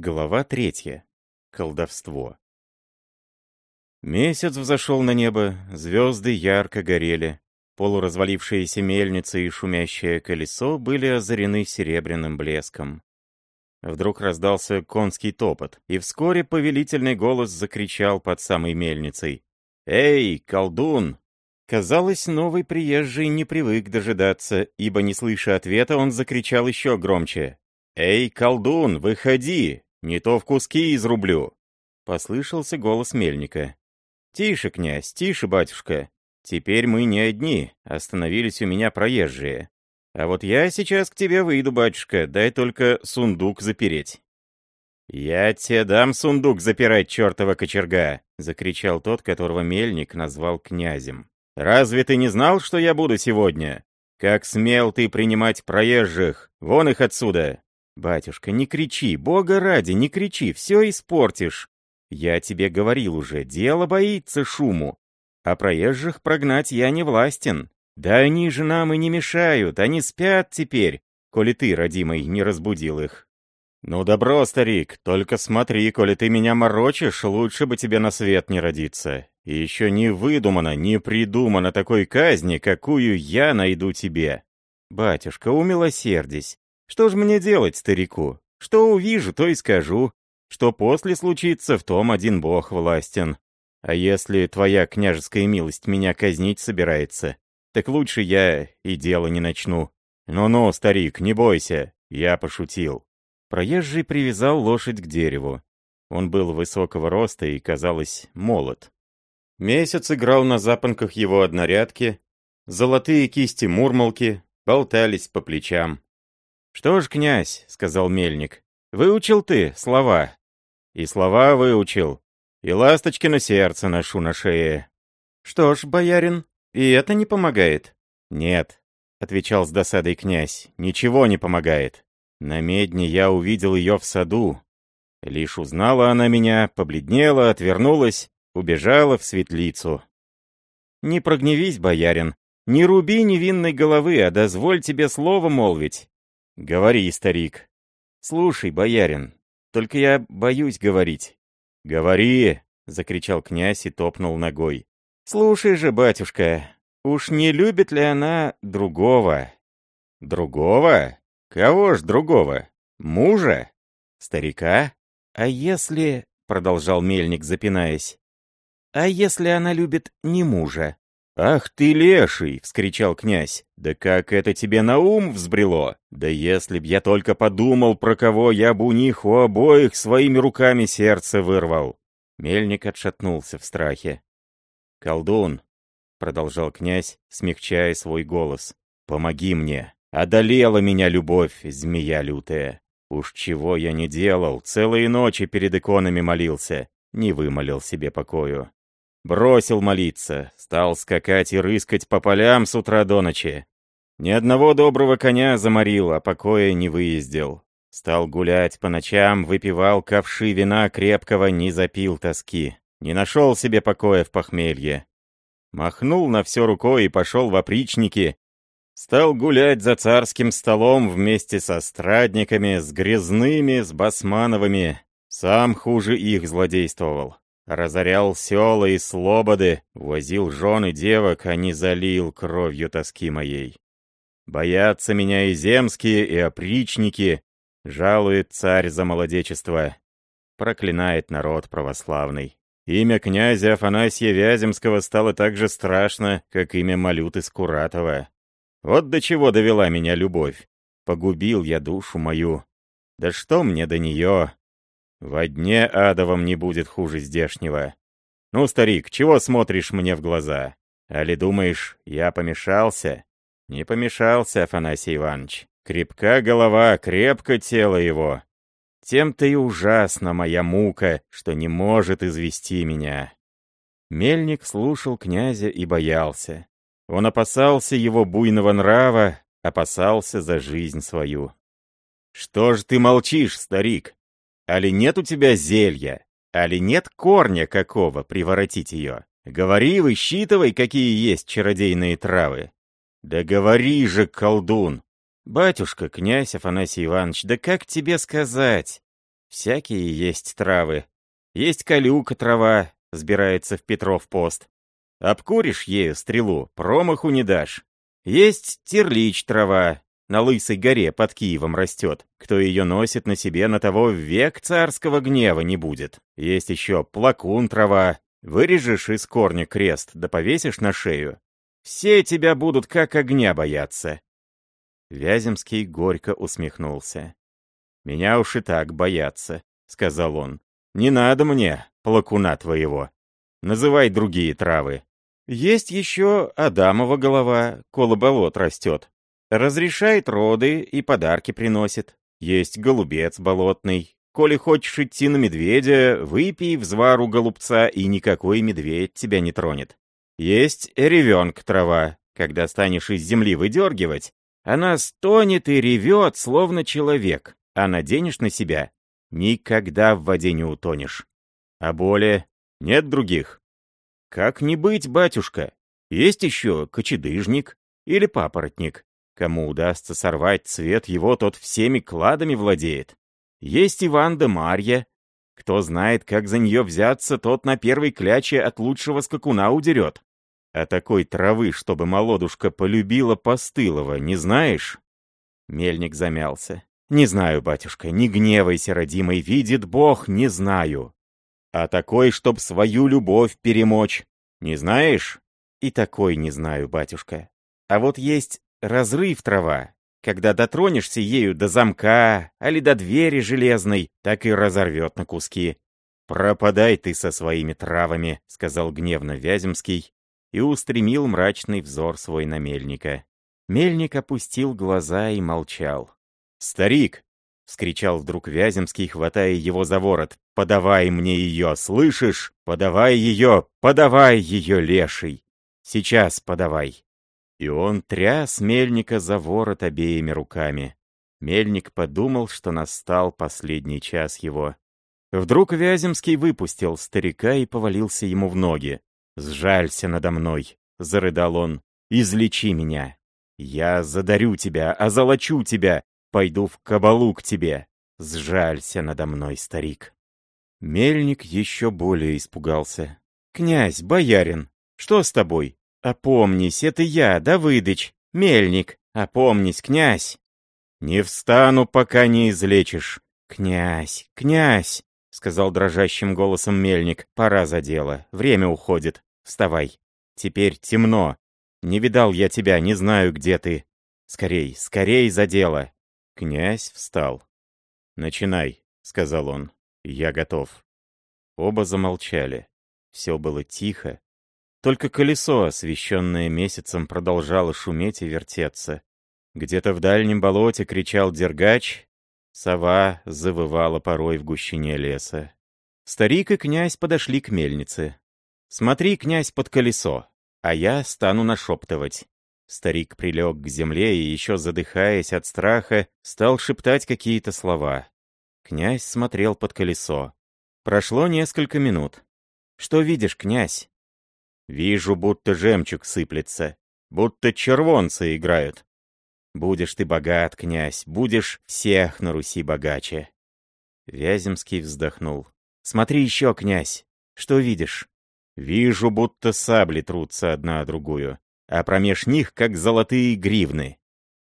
Глава третья. Колдовство. Месяц взошел на небо, звезды ярко горели. Полуразвалившиеся мельницы и шумящее колесо были озарены серебряным блеском. Вдруг раздался конский топот, и вскоре повелительный голос закричал под самой мельницей. «Эй, колдун!» Казалось, новый приезжий не привык дожидаться, ибо, не слыша ответа, он закричал еще громче. «Эй, колдун, выходи! Не то в куски изрублю!» Послышался голос мельника. «Тише, князь, тише, батюшка. Теперь мы не одни, остановились у меня проезжие. А вот я сейчас к тебе выйду, батюшка, дай только сундук запереть». «Я тебе дам сундук запирать, чертова кочерга!» — закричал тот, которого мельник назвал князем. «Разве ты не знал, что я буду сегодня? Как смел ты принимать проезжих? Вон их отсюда! «Батюшка, не кричи, бога ради, не кричи, все испортишь. Я тебе говорил уже, дело боится шуму. А проезжих прогнать я не властен. Да они же нам и не мешают, они спят теперь, коли ты, родимый, не разбудил их». «Ну добро, старик, только смотри, коли ты меня морочишь, лучше бы тебе на свет не родиться. И еще не выдумано, не придумано такой казни, какую я найду тебе. Батюшка, умилосердись, что ж мне делать, старику? Что увижу, то и скажу. Что после случится, в том один бог властен. А если твоя княжеская милость меня казнить собирается, так лучше я и дело не начну. Ну-ну, старик, не бойся, я пошутил. Проезжий привязал лошадь к дереву. Он был высокого роста и, казалось, молод. Месяц играл на запонках его однорядки, золотые кисти мурмалки болтались по плечам. «Что ж, князь», — сказал мельник, — «выучил ты слова». «И слова выучил, и ласточки на сердце ношу на шее». «Что ж, боярин, и это не помогает?» «Нет», — отвечал с досадой князь, — «ничего не помогает. На медне я увидел ее в саду. Лишь узнала она меня, побледнела, отвернулась, убежала в светлицу». «Не прогневись, боярин, не руби невинной головы, а дозволь тебе слово молвить. «Говори, старик». «Слушай, боярин, только я боюсь говорить». «Говори!» — закричал князь и топнул ногой. «Слушай же, батюшка, уж не любит ли она другого?» «Другого? Кого ж другого? Мужа? Старика? А если...» — продолжал мельник, запинаясь. «А если она любит не мужа?» «Ах ты леший!» — вскричал князь. «Да как это тебе на ум взбрело? Да если б я только подумал, про кого я бы у них у обоих своими руками сердце вырвал!» Мельник отшатнулся в страхе. «Колдун!» — продолжал князь, смягчая свой голос. «Помоги мне! Одолела меня любовь, змея лютая! Уж чего я не делал, целые ночи перед иконами молился, не вымолил себе покою. Бросил молиться, стал скакать и рыскать по полям с утра до ночи. Ни одного доброго коня заморил, а покоя не выездил. Стал гулять по ночам, выпивал ковши вина крепкого, не запил тоски. Не нашел себе покоя в похмелье. Махнул на все рукой и пошел в опричники. Стал гулять за царским столом вместе со страдниками, с грязными, с басмановыми. Сам хуже их злодействовал. Разорял села и слободы, возил жен и девок, а не залил кровью тоски моей. Боятся меня и земские, и опричники, жалует царь за молодечество. Проклинает народ православный. Имя князя Афанасия Вяземского стало так же страшно, как имя Малюты Скуратова. Вот до чего довела меня любовь. Погубил я душу мою. Да что мне до нее? Во дне адовом не будет хуже здешнего. Ну, старик, чего смотришь мне в глаза? Али думаешь, я помешался? Не помешался, Афанасий Иванович. Крепка голова, крепко тело его. Тем-то и ужасна моя мука, что не может извести меня. Мельник слушал князя и боялся. Он опасался его буйного нрава, опасался за жизнь свою. «Что ж ты молчишь, старик?» Али нет у тебя зелья? Али нет корня какого приворотить ее? Говори, высчитывай, какие есть чародейные травы. Да говори же, колдун! Батюшка, князь Афанасий Иванович, да как тебе сказать? Всякие есть травы. Есть колюка трава, сбирается в Петров пост. Обкуришь ею стрелу, промаху не дашь. Есть терлич трава, на Лысой горе под Киевом растет. Кто ее носит на себе, на того век царского гнева не будет. Есть еще плакун трава. Вырежешь из корня крест, да повесишь на шею. Все тебя будут как огня бояться. Вяземский горько усмехнулся. «Меня уж и так боятся», — сказал он. «Не надо мне, плакуна твоего. Называй другие травы. Есть еще Адамова голова, колоболот растет. Разрешает роды и подарки приносит. Есть голубец болотный. Коли хочешь идти на медведя, выпей взвару голубца, и никакой медведь тебя не тронет. Есть ревенка трава. Когда станешь из земли выдергивать, она стонет и ревет, словно человек, а наденешь на себя — никогда в воде не утонешь. А более нет других. Как не быть, батюшка? Есть еще кочедыжник или папоротник. Кому удастся сорвать цвет его, тот всеми кладами владеет. Есть Иван да Марья. Кто знает, как за нее взяться, тот на первой кляче от лучшего скакуна удерет. А такой травы, чтобы молодушка полюбила постылого, не знаешь?» Мельник замялся. «Не знаю, батюшка, не гневайся, родимый, видит Бог, не знаю. А такой, чтоб свою любовь перемочь, не знаешь?» «И такой не знаю, батюшка. А вот есть разрыв трава. Когда дотронешься ею до замка, али до двери железной, так и разорвет на куски. «Пропадай ты со своими травами», — сказал гневно Вяземский и устремил мрачный взор свой на мельника. Мельник опустил глаза и молчал. «Старик!» — вскричал вдруг Вяземский, хватая его за ворот. «Подавай мне ее, слышишь? Подавай ее, подавай ее, леший! Сейчас подавай!» И он тряс мельника за ворот обеими руками. Мельник подумал, что настал последний час его. Вдруг Вяземский выпустил старика и повалился ему в ноги. «Сжалься надо мной», — зарыдал он, — «излечи меня. Я задарю тебя, озолочу тебя, пойду в кабалу к тебе. Сжалься надо мной, старик». Мельник еще более испугался. «Князь, боярин, что с тобой? «Опомнись, это я, Давыдыч, мельник. Опомнись, князь!» «Не встану, пока не излечишь!» «Князь, князь!» — сказал дрожащим голосом мельник. «Пора за дело. Время уходит. Вставай. Теперь темно. Не видал я тебя, не знаю, где ты. Скорей, скорей за дело!» Князь встал. «Начинай», — сказал он. «Я готов». Оба замолчали. Все было тихо, только колесо, освещенное месяцем, продолжало шуметь и вертеться. Где-то в дальнем болоте кричал дергач, сова завывала порой в гущине леса. Старик и князь подошли к мельнице. «Смотри, князь, под колесо, а я стану нашептывать». Старик прилег к земле и, еще задыхаясь от страха, стал шептать какие-то слова. Князь смотрел под колесо. Прошло несколько минут. «Что видишь, князь?» Вижу, будто жемчуг сыплется, будто червонцы играют. Будешь ты богат, князь, будешь всех на Руси богаче. Вяземский вздохнул. Смотри еще, князь, что видишь? Вижу, будто сабли трутся одна другую, а промеж них, как золотые гривны.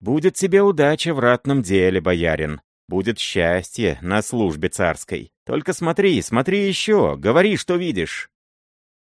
Будет тебе удача в ратном деле, боярин. Будет счастье на службе царской. Только смотри, смотри еще, говори, что видишь.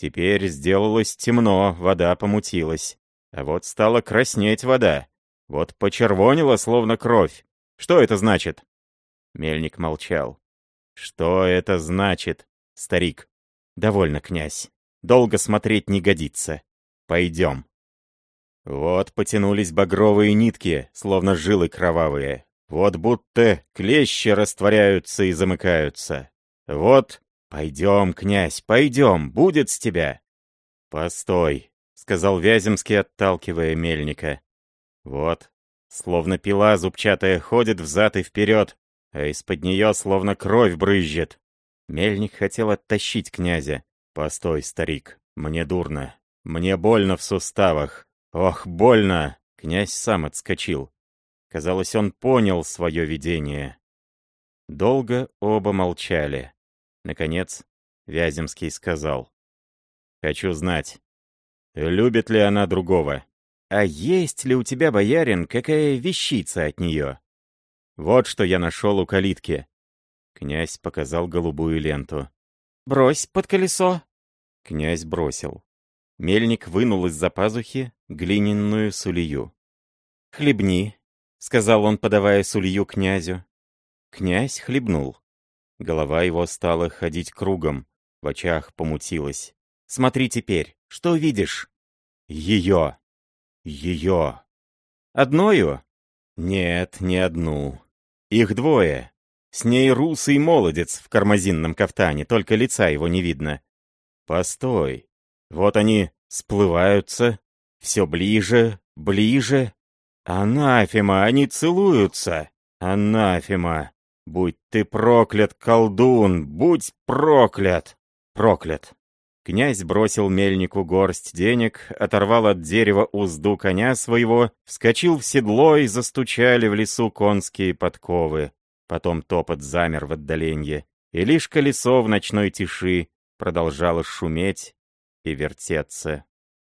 Теперь сделалось темно, вода помутилась. А вот стала краснеть вода. Вот почервонила, словно кровь. Что это значит?» Мельник молчал. «Что это значит, старик?» «Довольно, князь. Долго смотреть не годится. Пойдем». Вот потянулись багровые нитки, словно жилы кровавые. Вот будто клещи растворяются и замыкаются. Вот «Пойдем, князь, пойдем, будет с тебя!» «Постой», — сказал Вяземский, отталкивая мельника. «Вот, словно пила зубчатая ходит взад и вперед, а из-под нее словно кровь брызжет». Мельник хотел оттащить князя. «Постой, старик, мне дурно, мне больно в суставах. Ох, больно!» Князь сам отскочил. Казалось, он понял свое видение. Долго оба молчали. Наконец, Вяземский сказал. «Хочу знать, любит ли она другого? А есть ли у тебя, боярин, какая вещица от нее? Вот что я нашел у калитки». Князь показал голубую ленту. «Брось под колесо». Князь бросил. Мельник вынул из-за пазухи глиняную сулью. «Хлебни», — сказал он, подавая сулью князю. Князь хлебнул. Голова его стала ходить кругом, в очах помутилась. «Смотри теперь, что видишь?» «Ее! Ее!» «Одною?» «Нет, не одну. Их двое. С ней русый молодец в кармазинном кафтане, только лица его не видно. Постой. Вот они сплываются, все ближе, ближе. Анафема, они целуются. Анафема. Будь ты проклят, колдун, будь проклят! Проклят! Князь бросил мельнику горсть денег, оторвал от дерева узду коня своего, вскочил в седло и застучали в лесу конские подковы. Потом топот замер в отдаленье, и лишь колесо в ночной тиши продолжало шуметь и вертеться.